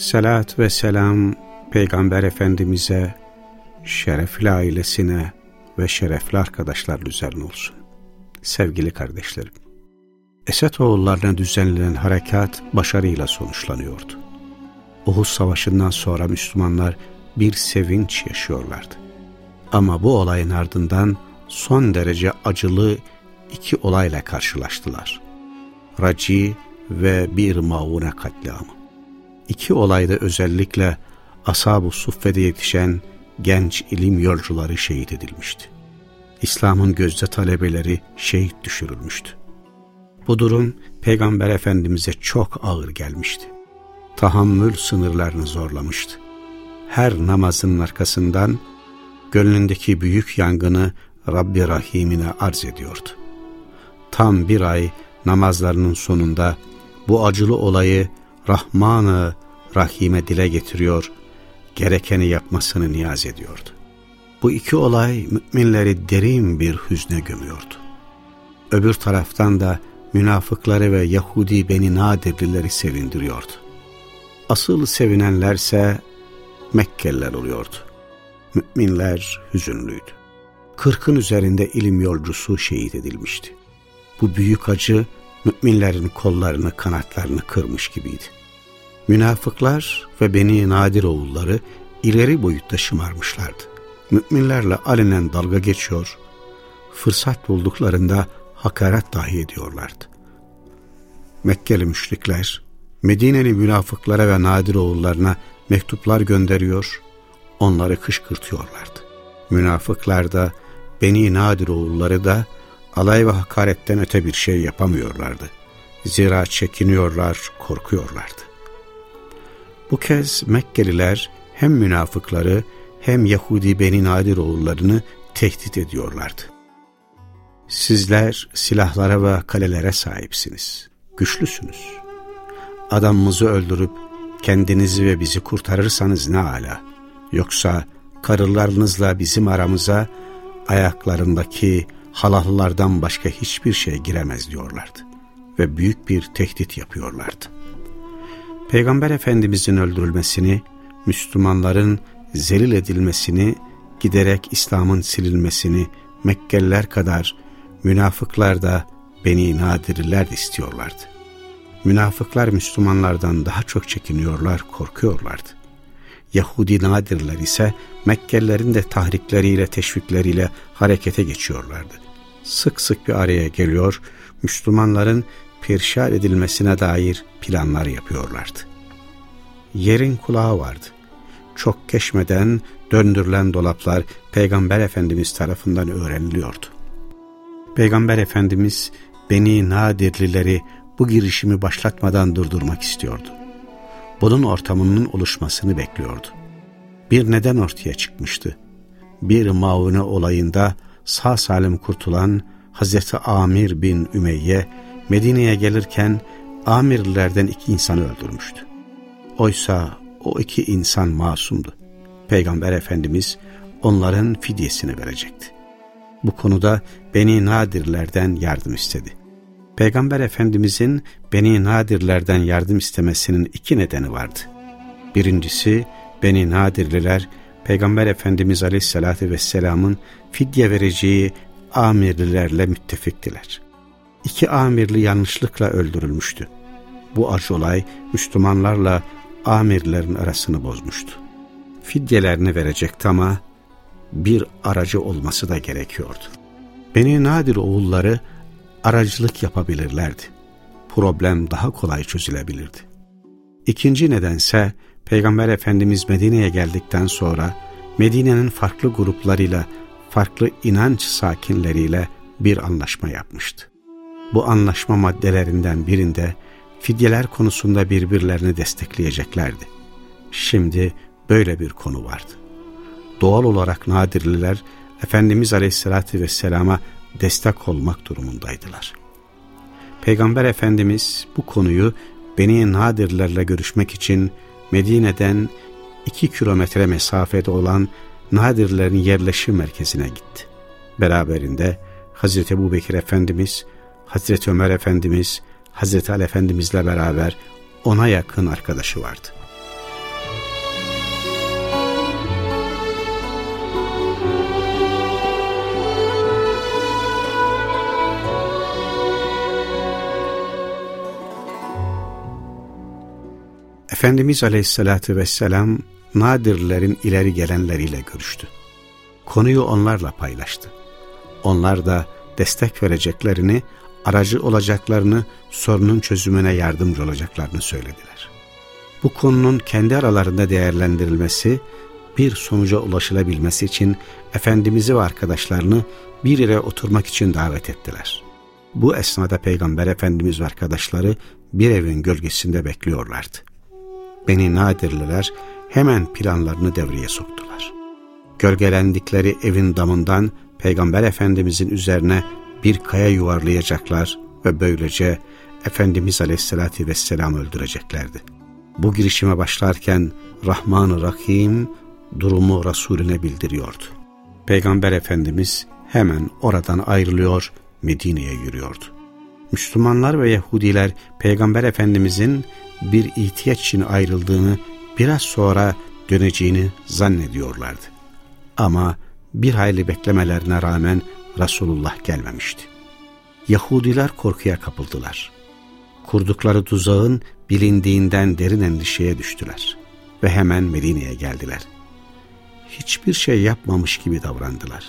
Selat ve selam Peygamber Efendimiz'e, şerefli ailesine ve şerefli arkadaşlar üzerine olsun. Sevgili kardeşlerim, Esed oğullarına düzenlenen harekat başarıyla sonuçlanıyordu. Uhud Savaşı'ndan sonra Müslümanlar bir sevinç yaşıyorlardı. Ama bu olayın ardından son derece acılı iki olayla karşılaştılar. Raci ve bir maune katliamı. İki olayda özellikle Ashab-ı Suffe'de yetişen genç ilim yolcuları şehit edilmişti. İslam'ın gözde talebeleri şehit düşürülmüştü. Bu durum Peygamber Efendimiz'e çok ağır gelmişti. Tahammül sınırlarını zorlamıştı. Her namazının arkasından gönlündeki büyük yangını Rabbi Rahim'ine arz ediyordu. Tam bir ay namazlarının sonunda bu acılı olayı Rahman'ı Rahim'e dile getiriyor, gerekeni yapmasını niyaz ediyordu. Bu iki olay müminleri derin bir hüzne gömüyordu. Öbür taraftan da münafıkları ve Yahudi Beni Nadirlileri sevindiriyordu. Asıl sevinenlerse Mekkeliler oluyordu. Müminler hüzünlüydü. Kırkın üzerinde ilim yolcusu şehit edilmişti. Bu büyük acı müminlerin kollarını kanatlarını kırmış gibiydi. Münafıklar ve Beni Nadir oğulları ileri boyutta şımarmışlardı. Müminlerle alenen dalga geçiyor, fırsat bulduklarında hakaret dahi ediyorlardı. Mekkeli müşrikler, Medineli münafıklara ve Nadir oğullarına mektuplar gönderiyor, onları kışkırtıyorlardı. Münafıklar da, Beni Nadir oğulları da alay ve hakaretten öte bir şey yapamıyorlardı. Zira çekiniyorlar, korkuyorlardı. Bu kez Mekkeliler hem münafıkları hem Yahudi Beni Nadir oğullarını tehdit ediyorlardı. Sizler silahlara ve kalelere sahipsiniz. Güçlüsünüz. Adamımızı öldürüp kendinizi ve bizi kurtarırsanız ne ala. Yoksa karılarınızla bizim aramıza ayaklarındaki halallardan başka hiçbir şey giremez diyorlardı. Ve büyük bir tehdit yapıyorlardı. Peygamber Efendimizin öldürülmesini, Müslümanların zelil edilmesini, giderek İslam'ın silinmesini Mekkeliler kadar münafıklar da Beni Nadirliler de istiyorlardı. Münafıklar Müslümanlardan daha çok çekiniyorlar, korkuyorlardı. Yahudi nadirler ise Mekkelilerin de tahrikleriyle, teşvikleriyle harekete geçiyorlardı. Sık sık bir araya geliyor, Müslümanların perişan edilmesine dair planlar yapıyorlardı. Yerin kulağı vardı. Çok geçmeden döndürülen dolaplar Peygamber Efendimiz tarafından öğreniliyordu. Peygamber Efendimiz Beni Nadirlileri bu girişimi başlatmadan durdurmak istiyordu. Bunun ortamının oluşmasını bekliyordu. Bir neden ortaya çıkmıştı. Bir maune olayında sağ salim kurtulan Hazreti Amir bin Ümeyye Medine'ye gelirken Amirlilerden iki insanı öldürmüştü. Oysa o iki insan masumdu. Peygamber Efendimiz onların fidyesini verecekti. Bu konuda Beni Nadirlerden yardım istedi. Peygamber Efendimizin Beni Nadirlerden yardım istemesinin iki nedeni vardı. Birincisi Beni Nadirliler Peygamber Efendimiz Aleyhisselatü Vesselam'ın fidye vereceği amirlilerle müttefiktiler. İki amirli yanlışlıkla öldürülmüştü. Bu acı olay Müslümanlarla amirlerin arasını bozmuştu. Fidyelerini verecekti ama bir aracı olması da gerekiyordu. Beni Nadir oğulları aracılık yapabilirlerdi. Problem daha kolay çözülebilirdi. İkinci nedense Peygamber Efendimiz Medine'ye geldikten sonra Medine'nin farklı gruplarıyla, farklı inanç sakinleriyle bir anlaşma yapmıştı. Bu anlaşma maddelerinden birinde fidyeler konusunda birbirlerini destekleyeceklerdi. Şimdi böyle bir konu vardı. Doğal olarak Nadirliler Efendimiz Aleyhisselatü Vesselam'a destek olmak durumundaydılar. Peygamber Efendimiz bu konuyu Beni Nadirlerle görüşmek için Medine'den iki kilometre mesafede olan Nadirlerin yerleşim merkezine gitti. Beraberinde Hazreti Ebu Bekir Efendimiz, Hazreti Ömer Efendimiz, Hazreti Ali Efendimizle beraber ona yakın arkadaşı vardı. Efendimiz Aleyhisselatü Vesselam Nadirlerin ileri gelenleriyle görüştü. Konuyu onlarla paylaştı. Onlar da destek vereceklerini, aracı olacaklarını, sorunun çözümüne yardımcı olacaklarını söylediler. Bu konunun kendi aralarında değerlendirilmesi, bir sonuca ulaşılabilmesi için Efendimiz'i ve arkadaşlarını bir yere oturmak için davet ettiler. Bu esnada Peygamber Efendimiz ve arkadaşları bir evin gölgesinde bekliyorlardı. Beni Nadirliler hemen planlarını devreye soktular. Gölgelendikleri evin damından Peygamber Efendimizin üzerine bir kaya yuvarlayacaklar ve böylece Efendimiz Aleyhisselatü Vesselam öldüreceklerdi. Bu girişime başlarken Rahman-ı Rahim durumu Resulüne bildiriyordu. Peygamber Efendimiz hemen oradan ayrılıyor, Medine'ye yürüyordu. Müslümanlar ve Yahudiler Peygamber Efendimizin bir ihtiyaç için ayrıldığını, biraz sonra döneceğini zannediyorlardı. Ama bir hayli beklemelerine rağmen Resulullah gelmemişti. Yahudiler korkuya kapıldılar. Kurdukları tuzağın bilindiğinden derin endişeye düştüler ve hemen Medine'ye geldiler. Hiçbir şey yapmamış gibi davrandılar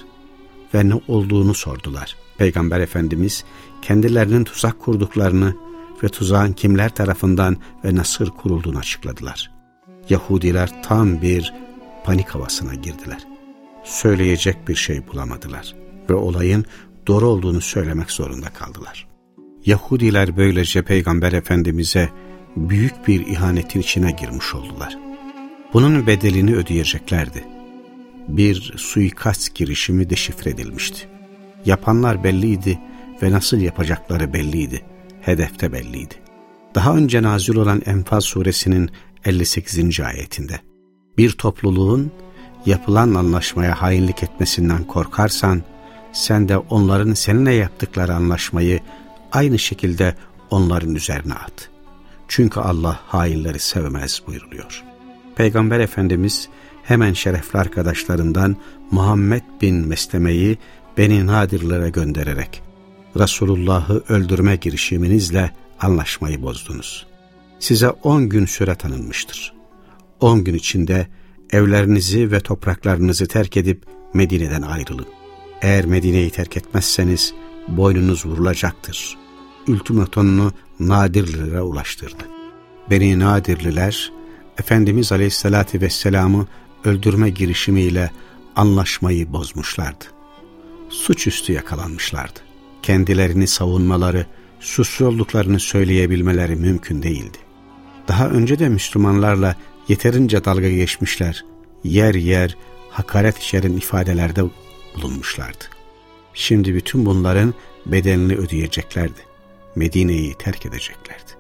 ve ne olduğunu sordular. Peygamber Efendimiz kendilerinin tuzak kurduklarını ve tuzağın kimler tarafından ve nasıl kurulduğunu açıkladılar. Yahudiler tam bir panik havasına girdiler. Söyleyecek bir şey bulamadılar ve olayın doğru olduğunu söylemek zorunda kaldılar. Yahudiler böylece Peygamber Efendimiz'e büyük bir ihanetin içine girmiş oldular. Bunun bedelini ödeyeceklerdi. Bir suikast girişimi deşifre edilmişti. Yapanlar belliydi ve nasıl yapacakları belliydi hedefte belliydi. Daha önce nazil olan Enfal suresinin 58. ayetinde bir topluluğun yapılan anlaşmaya hainlik etmesinden korkarsan sen de onların seninle yaptıkları anlaşmayı aynı şekilde onların üzerine at. Çünkü Allah hainleri sevmez buyuruluyor. Peygamber Efendimiz hemen şerefli arkadaşlarından Muhammed bin Mesleme'yi Beni Nadirlere göndererek Resulullah'ı öldürme girişiminizle anlaşmayı bozdunuz. Size on gün süre tanınmıştır. On gün içinde evlerinizi ve topraklarınızı terk edip Medine'den ayrılın. Eğer Medine'yi terk etmezseniz boynunuz vurulacaktır. Ultimatonunu Nadirlilere ulaştırdı. Beni Nadirliler, Efendimiz Aleyhisselatü Vesselam'ı öldürme girişimiyle anlaşmayı bozmuşlardı. Suçüstü yakalanmışlardı kendilerini savunmaları, suçlu olduklarını söyleyebilmeleri mümkün değildi. Daha önce de Müslümanlarla yeterince dalga geçmişler, yer yer hakaret içeren ifadelerde bulunmuşlardı. Şimdi bütün bunların bedelini ödeyeceklerdi. Medine'yi terk edeceklerdi.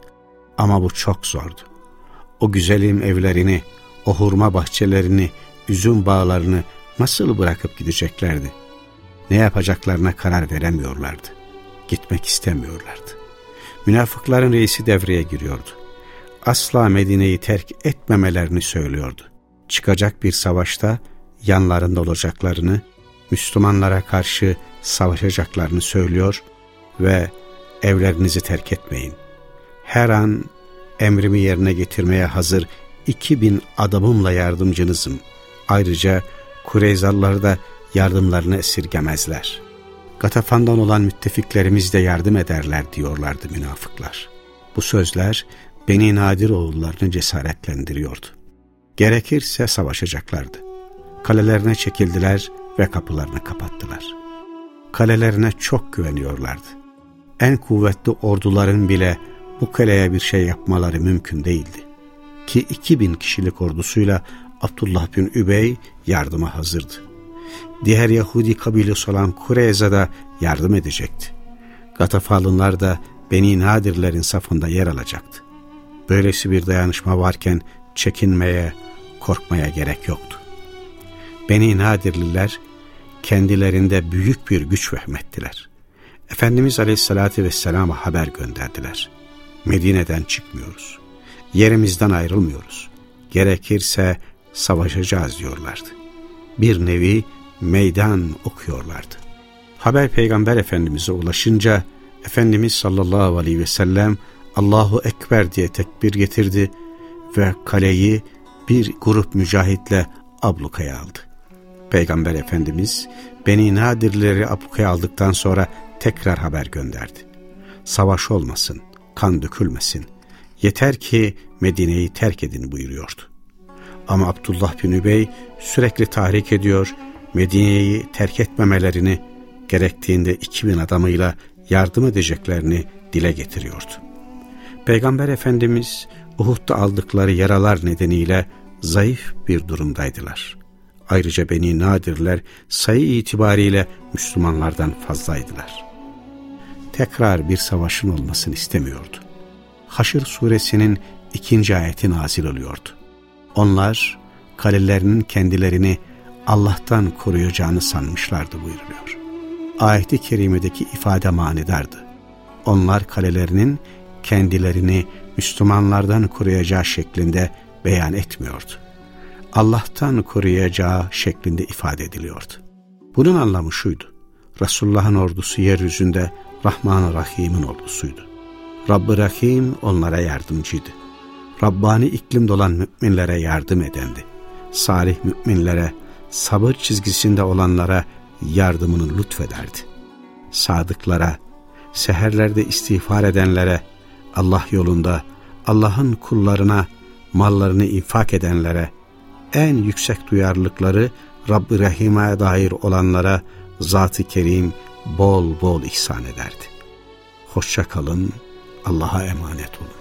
Ama bu çok zordu. O güzelim evlerini, o hurma bahçelerini, üzüm bağlarını nasıl bırakıp gideceklerdi? Ne yapacaklarına karar veremiyorlardı. Gitmek istemiyorlardı. Münafıkların reisi devreye giriyordu. Asla Medine'yi terk etmemelerini söylüyordu. Çıkacak bir savaşta yanlarında olacaklarını, Müslümanlara karşı savaşacaklarını söylüyor ve evlerinizi terk etmeyin. Her an emrimi yerine getirmeye hazır 2000 adamımla yardımcınızım. Ayrıca Kureyzalları da yardımlarını esirgemezler. Gatafan'dan olan müttefiklerimiz de yardım ederler diyorlardı münafıklar. Bu sözler Beni Nadir oğullarını cesaretlendiriyordu. Gerekirse savaşacaklardı. Kalelerine çekildiler ve kapılarını kapattılar. Kalelerine çok güveniyorlardı. En kuvvetli orduların bile bu kaleye bir şey yapmaları mümkün değildi. Ki 2000 kişilik ordusuyla Abdullah bin Übey yardıma hazırdı. Diğer Yahudi kabilesi olan Kureyza da yardım edecekti. Gatafalılar da Beni Nadirlerin safında yer alacaktı. Böylesi bir dayanışma varken çekinmeye, korkmaya gerek yoktu. Beni Nadirliler kendilerinde büyük bir güç vehmettiler. Efendimiz Aleyhisselatü Vesselam'a haber gönderdiler. Medine'den çıkmıyoruz. Yerimizden ayrılmıyoruz. Gerekirse savaşacağız diyorlardı. Bir nevi meydan okuyorlardı. Haber Peygamber Efendimiz'e ulaşınca Efendimiz sallallahu aleyhi ve sellem Allahu Ekber diye tekbir getirdi ve kaleyi bir grup mücahitle ablukaya aldı. Peygamber Efendimiz Beni Nadirleri ablukaya aldıktan sonra tekrar haber gönderdi. Savaş olmasın, kan dökülmesin, yeter ki Medine'yi terk edin buyuruyordu. Ama Abdullah bin Übey sürekli tahrik ediyor, Medine'yi terk etmemelerini, gerektiğinde 2000 adamıyla yardım edeceklerini dile getiriyordu. Peygamber Efendimiz Uhud'da aldıkları yaralar nedeniyle zayıf bir durumdaydılar. Ayrıca Beni Nadirler sayı itibariyle Müslümanlardan fazlaydılar. Tekrar bir savaşın olmasını istemiyordu. Haşr suresinin ikinci ayeti nazil oluyordu. Onlar kalelerinin kendilerini Allah'tan koruyacağını sanmışlardı buyuruluyor. Ayeti kerimedeki ifade manidardı. Onlar kalelerinin kendilerini Müslümanlardan koruyacağı şeklinde beyan etmiyordu. Allah'tan koruyacağı şeklinde ifade ediliyordu. Bunun anlamı şuydu. Resulullah'ın ordusu yeryüzünde Rahman-ı Rahim'in ordusuydu. Rabb-ı Rahim onlara yardımcıydı. Rabbani iklim dolan müminlere yardım edendi. Salih müminlere, sabır çizgisinde olanlara yardımını lütfederdi. Sadıklara, seherlerde istiğfar edenlere, Allah yolunda, Allah'ın kullarına, mallarını infak edenlere, en yüksek duyarlılıkları Rabb-i Rahim'e dair olanlara Zat-ı Kerim bol bol ihsan ederdi. Hoşça kalın, Allah'a emanet olun.